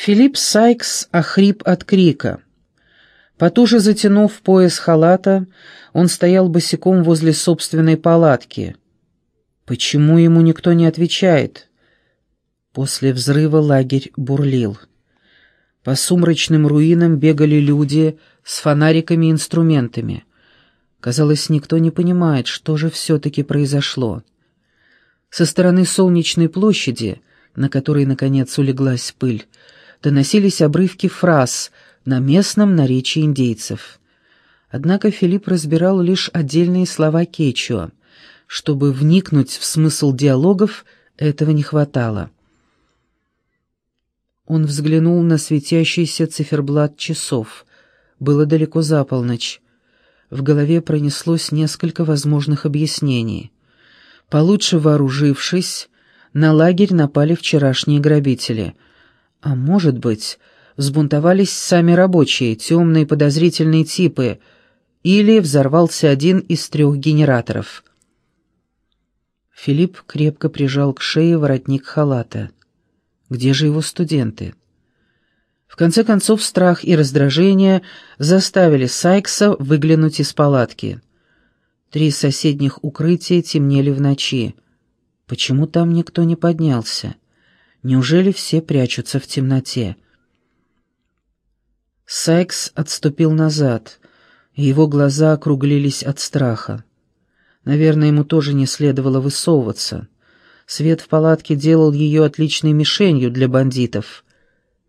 Филипп Сайкс охрип от крика. Потуже затянув пояс халата, он стоял босиком возле собственной палатки. Почему ему никто не отвечает? После взрыва лагерь бурлил. По сумрачным руинам бегали люди с фонариками и инструментами. Казалось, никто не понимает, что же все-таки произошло. Со стороны солнечной площади, на которой, наконец, улеглась пыль, доносились обрывки фраз на местном наречии индейцев. Однако Филипп разбирал лишь отдельные слова кечуа. Чтобы вникнуть в смысл диалогов, этого не хватало. Он взглянул на светящийся циферблат часов. Было далеко за полночь. В голове пронеслось несколько возможных объяснений. Получше вооружившись, на лагерь напали вчерашние грабители — а может быть, взбунтовались сами рабочие, темные подозрительные типы, или взорвался один из трех генераторов. Филипп крепко прижал к шее воротник халата. Где же его студенты? В конце концов, страх и раздражение заставили Сайкса выглянуть из палатки. Три соседних укрытия темнели в ночи. Почему там никто не поднялся? Неужели все прячутся в темноте? Сайкс отступил назад, и его глаза округлились от страха. Наверное, ему тоже не следовало высовываться. Свет в палатке делал ее отличной мишенью для бандитов.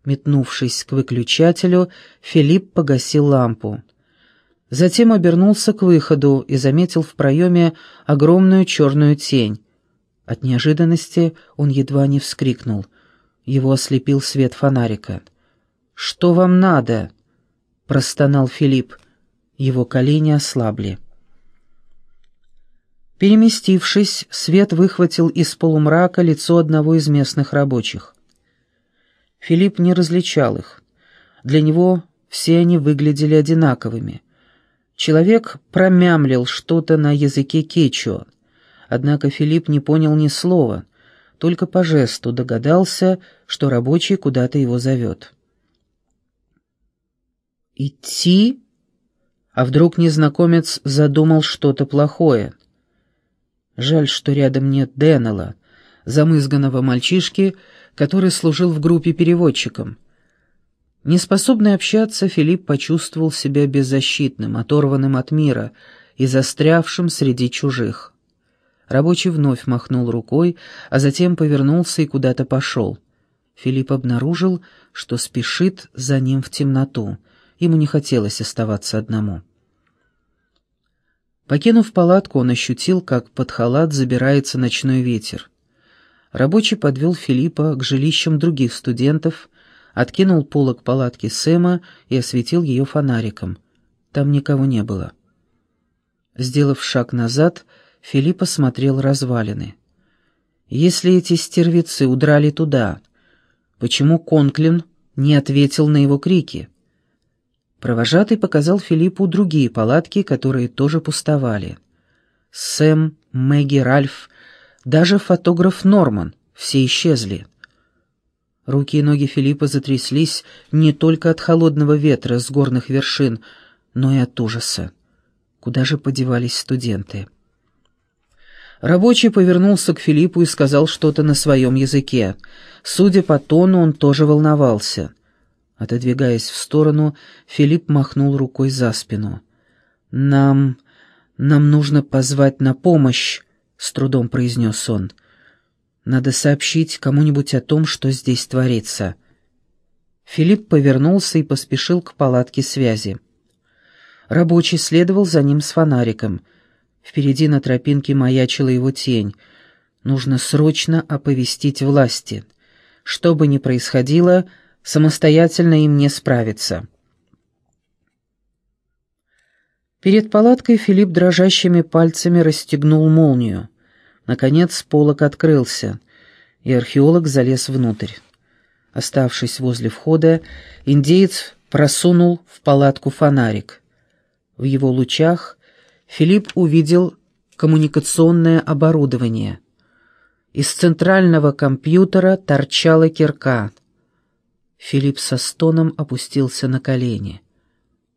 Метнувшись к выключателю, Филипп погасил лампу. Затем обернулся к выходу и заметил в проеме огромную черную тень. От неожиданности он едва не вскрикнул. Его ослепил свет фонарика. «Что вам надо?» — простонал Филипп. Его колени ослабли. Переместившись, свет выхватил из полумрака лицо одного из местных рабочих. Филипп не различал их. Для него все они выглядели одинаковыми. Человек промямлил что-то на языке кечуа. Однако Филипп не понял ни слова, только по жесту догадался, что рабочий куда-то его зовет. «Идти?» А вдруг незнакомец задумал что-то плохое? Жаль, что рядом нет Деннелла, замызганного мальчишки, который служил в группе переводчиком. Неспособный общаться, Филипп почувствовал себя беззащитным, оторванным от мира и застрявшим среди чужих. Рабочий вновь махнул рукой, а затем повернулся и куда-то пошел. Филипп обнаружил, что спешит за ним в темноту. Ему не хотелось оставаться одному. Покинув палатку, он ощутил, как под халат забирается ночной ветер. Рабочий подвел Филиппа к жилищам других студентов, откинул полог палатки Сэма и осветил ее фонариком. Там никого не было. Сделав шаг назад, Филипп осмотрел развалины. Если эти стервицы удрали туда, почему Конклин не ответил на его крики? Провожатый показал Филиппу другие палатки, которые тоже пустовали. Сэм, Мэгги, Ральф, даже фотограф Норман — все исчезли. Руки и ноги Филиппа затряслись не только от холодного ветра с горных вершин, но и от ужаса. Куда же подевались студенты? Рабочий повернулся к Филиппу и сказал что-то на своем языке. Судя по тону, он тоже волновался. Отодвигаясь в сторону, Филипп махнул рукой за спину. «Нам... нам нужно позвать на помощь», — с трудом произнес он. «Надо сообщить кому-нибудь о том, что здесь творится». Филипп повернулся и поспешил к палатке связи. Рабочий следовал за ним с фонариком — Впереди на тропинке маячила его тень. Нужно срочно оповестить власти. Что бы ни происходило, самостоятельно им не справиться. Перед палаткой Филипп дрожащими пальцами расстегнул молнию. Наконец полок открылся, и археолог залез внутрь. Оставшись возле входа, индеец просунул в палатку фонарик. В его лучах Филипп увидел коммуникационное оборудование. Из центрального компьютера торчала кирка. Филипп со стоном опустился на колени.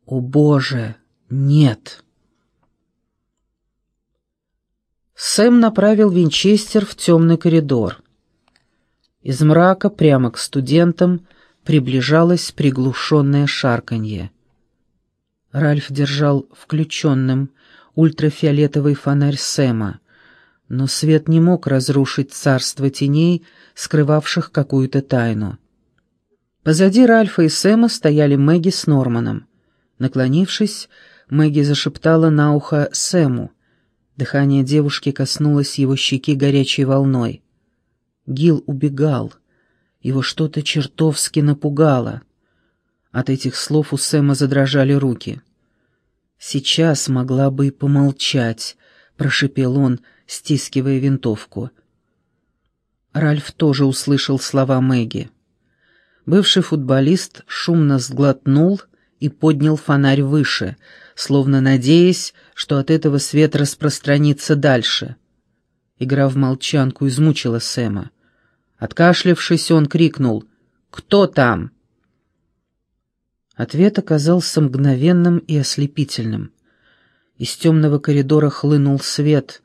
«О, Боже, нет!» Сэм направил Винчестер в темный коридор. Из мрака прямо к студентам приближалось приглушенное шарканье. Ральф держал включенным ультрафиолетовый фонарь Сэма, но свет не мог разрушить царство теней, скрывавших какую-то тайну. Позади Ральфа и Сэма стояли Мэгги с Норманом. Наклонившись, Мэгги зашептала на ухо Сэму. Дыхание девушки коснулось его щеки горячей волной. Гил убегал. Его что-то чертовски напугало. От этих слов у Сэма задрожали руки. «Сейчас могла бы помолчать», — прошипел он, стискивая винтовку. Ральф тоже услышал слова Мэгги. Бывший футболист шумно сглотнул и поднял фонарь выше, словно надеясь, что от этого свет распространится дальше. Игра в молчанку измучила Сэма. Откашлявшись, он крикнул «Кто там?». Ответ оказался мгновенным и ослепительным. Из темного коридора хлынул свет,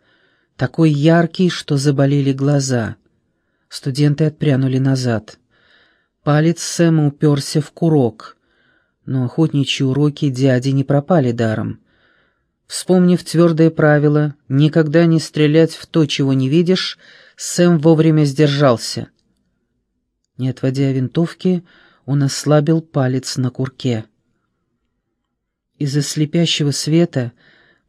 такой яркий, что заболели глаза. Студенты отпрянули назад. Палец Сэма уперся в курок, но охотничьи уроки дяди не пропали даром. Вспомнив твердое правило «никогда не стрелять в то, чего не видишь», Сэм вовремя сдержался. Не отводя винтовки, он ослабил палец на курке. Из-за слепящего света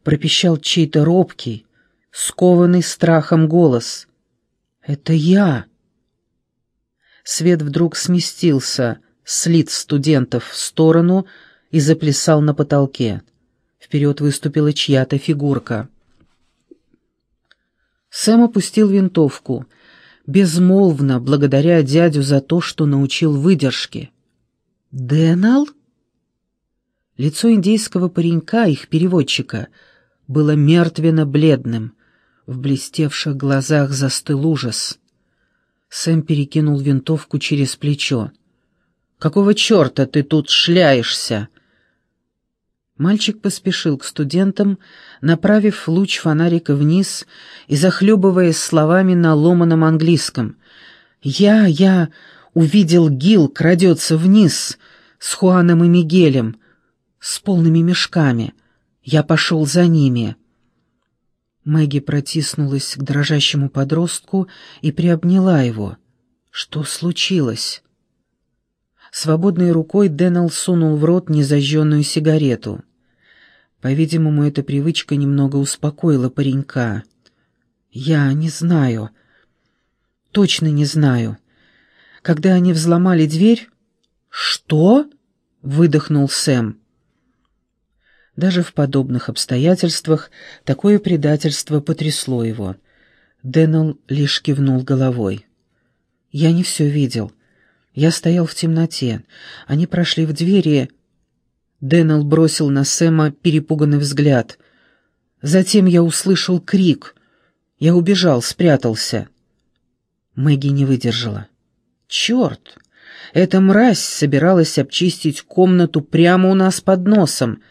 пропищал чей-то робкий, скованный страхом голос. «Это я!» Свет вдруг сместился с лиц студентов в сторону и заплясал на потолке. Вперед выступила чья-то фигурка. Сэм опустил винтовку, безмолвно благодаря дядю за то, что научил выдержке. «Дэнал?» Лицо индейского паренька, их переводчика, было мертвенно-бледным. В блестевших глазах застыл ужас. Сэм перекинул винтовку через плечо. «Какого черта ты тут шляешься?» Мальчик поспешил к студентам, направив луч фонарика вниз и захлебываясь словами на ломаном английском. «Я, я увидел Гил крадется вниз с Хуаном и Мигелем, с полными мешками. Я пошел за ними». Мэгги протиснулась к дрожащему подростку и приобняла его. «Что случилось?» Свободной рукой Дэннел сунул в рот незажженную сигарету. По-видимому, эта привычка немного успокоила паренька. «Я не знаю. Точно не знаю. Когда они взломали дверь...» «Что?» — выдохнул Сэм. Даже в подобных обстоятельствах такое предательство потрясло его. Дэннел лишь кивнул головой. «Я не все видел. Я стоял в темноте. Они прошли в двери...» Дэннел бросил на Сэма перепуганный взгляд. Затем я услышал крик. Я убежал, спрятался. Мэгги не выдержала. «Черт! Эта мразь собиралась обчистить комнату прямо у нас под носом!»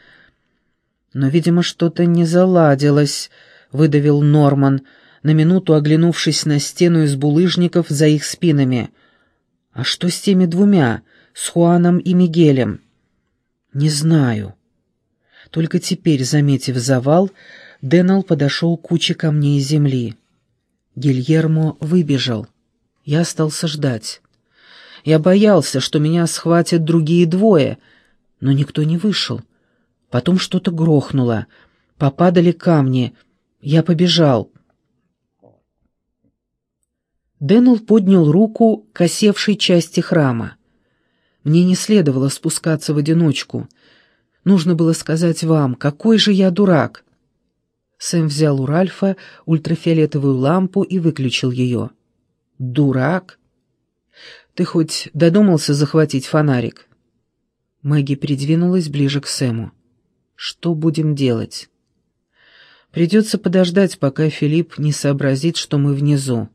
«Но, видимо, что-то не заладилось», — выдавил Норман, на минуту оглянувшись на стену из булыжников за их спинами. «А что с теми двумя, с Хуаном и Мигелем?» «Не знаю». Только теперь, заметив завал, Деннел подошел к куче камней и земли. Гильермо выбежал. Я остался ждать. Я боялся, что меня схватят другие двое, но никто не вышел. Потом что-то грохнуло. Попадали камни. Я побежал. Деннел поднял руку к осевшей части храма. Мне не следовало спускаться в одиночку. Нужно было сказать вам, какой же я дурак. Сэм взял у Ральфа ультрафиолетовую лампу и выключил ее. «Дурак? Ты хоть додумался захватить фонарик?» Мэгги придвинулась ближе к Сэму. «Что будем делать?» «Придется подождать, пока Филипп не сообразит, что мы внизу».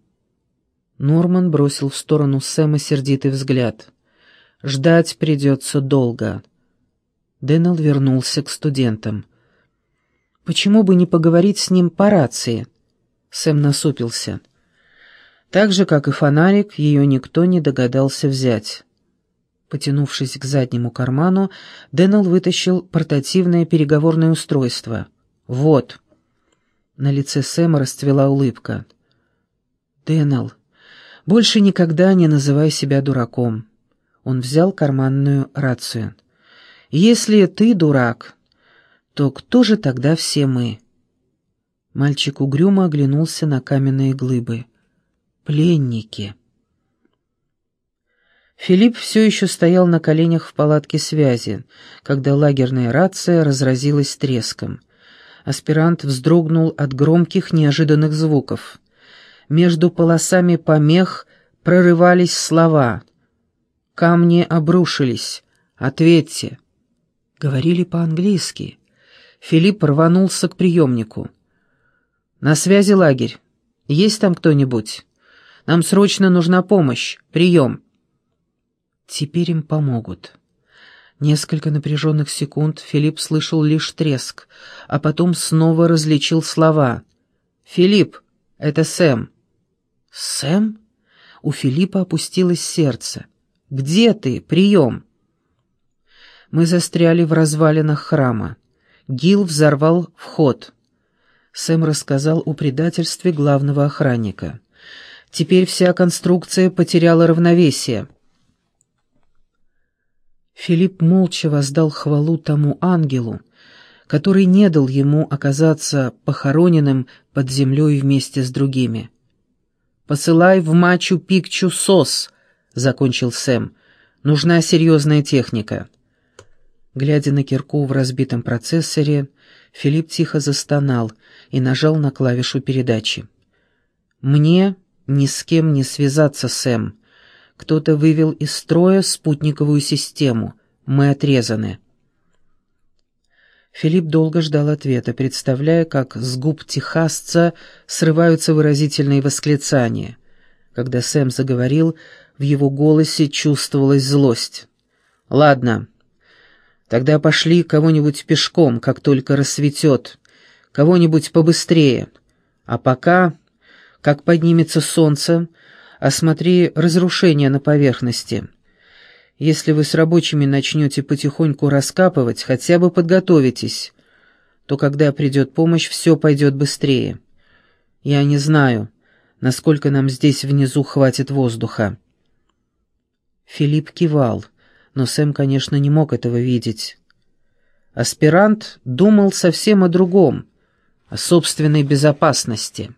Норман бросил в сторону Сэма сердитый взгляд. Ждать придется долго». Дэннел вернулся к студентам. «Почему бы не поговорить с ним по рации?» Сэм насупился. Так же, как и фонарик, ее никто не догадался взять. Потянувшись к заднему карману, Дэннел вытащил портативное переговорное устройство. «Вот». На лице Сэма расцвела улыбка. «Дэннел, больше никогда не называй себя дураком». Он взял карманную рацию. «Если ты дурак, то кто же тогда все мы?» Мальчик угрюмо оглянулся на каменные глыбы. «Пленники». Филипп все еще стоял на коленях в палатке связи, когда лагерная рация разразилась треском. Аспирант вздрогнул от громких неожиданных звуков. Между полосами помех прорывались слова. «Камни обрушились. Ответьте». Говорили по-английски. Филипп рванулся к приемнику. «На связи лагерь. Есть там кто-нибудь? Нам срочно нужна помощь. Прием». Теперь им помогут. Несколько напряженных секунд Филипп слышал лишь треск, а потом снова различил слова. «Филипп, это Сэм». «Сэм?» У Филиппа опустилось сердце. «Где ты? Прием!» Мы застряли в развалинах храма. Гил взорвал вход. Сэм рассказал о предательстве главного охранника. Теперь вся конструкция потеряла равновесие. Филипп молча воздал хвалу тому ангелу, который не дал ему оказаться похороненным под землей вместе с другими. «Посылай в Мачу-Пикчу СОС», — закончил Сэм. «Нужна серьезная техника». Глядя на кирку в разбитом процессоре, Филипп тихо застонал и нажал на клавишу передачи. «Мне ни с кем не связаться, Сэм. Кто-то вывел из строя спутниковую систему. Мы отрезаны». Филипп долго ждал ответа, представляя, как с губ техасца срываются выразительные восклицания. Когда Сэм заговорил, в его голосе чувствовалась злость. «Ладно, тогда пошли кого-нибудь пешком, как только рассветет, кого-нибудь побыстрее. А пока, как поднимется солнце, осмотри разрушения на поверхности. Если вы с рабочими начнете потихоньку раскапывать, хотя бы подготовитесь, то когда придет помощь, все пойдет быстрее. Я не знаю, насколько нам здесь внизу хватит воздуха». Филипп кивал, но Сэм, конечно, не мог этого видеть. Аспирант думал совсем о другом, о собственной безопасности.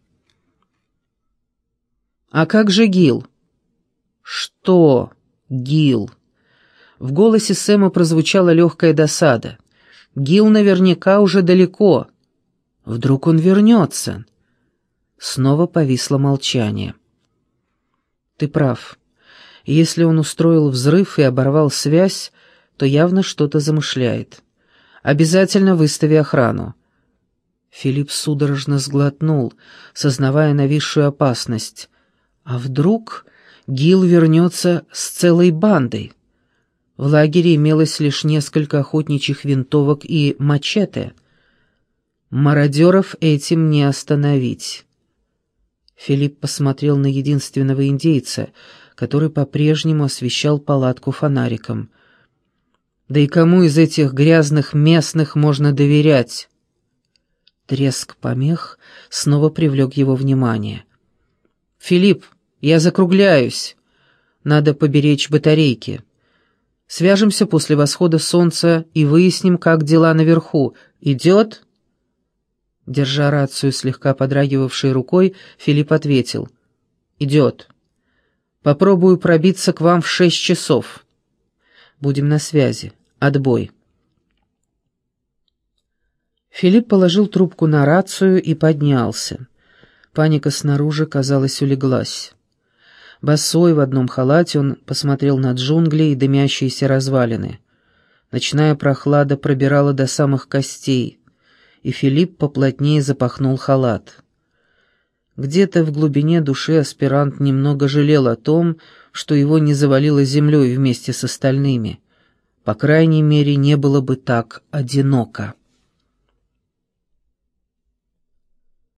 «А как же Гил?» «Что, Гил?» В голосе Сэма прозвучала легкая досада. «Гил наверняка уже далеко. Вдруг он вернется?» Снова повисло молчание. «Ты прав. Если он устроил взрыв и оборвал связь, то явно что-то замышляет. Обязательно выстави охрану». Филипп судорожно сглотнул, сознавая нависшую опасность. А вдруг Гил вернется с целой бандой? В лагере имелось лишь несколько охотничьих винтовок и мачете. Мародеров этим не остановить. Филипп посмотрел на единственного индейца, который по-прежнему освещал палатку фонариком. «Да и кому из этих грязных местных можно доверять?» Треск помех снова привлек его внимание. «Филипп, я закругляюсь. Надо поберечь батарейки. Свяжемся после восхода солнца и выясним, как дела наверху. Идет?» Держа рацию слегка подрагивавшей рукой, Филипп ответил. «Идет. Попробую пробиться к вам в шесть часов. Будем на связи. Отбой». Филипп положил трубку на рацию и поднялся. Паника снаружи, казалось, улеглась. Босой в одном халате он посмотрел на джунгли и дымящиеся развалины. Ночная прохлада пробирала до самых костей, и Филипп поплотнее запахнул халат. Где-то в глубине души аспирант немного жалел о том, что его не завалило землей вместе с остальными. По крайней мере, не было бы так одиноко.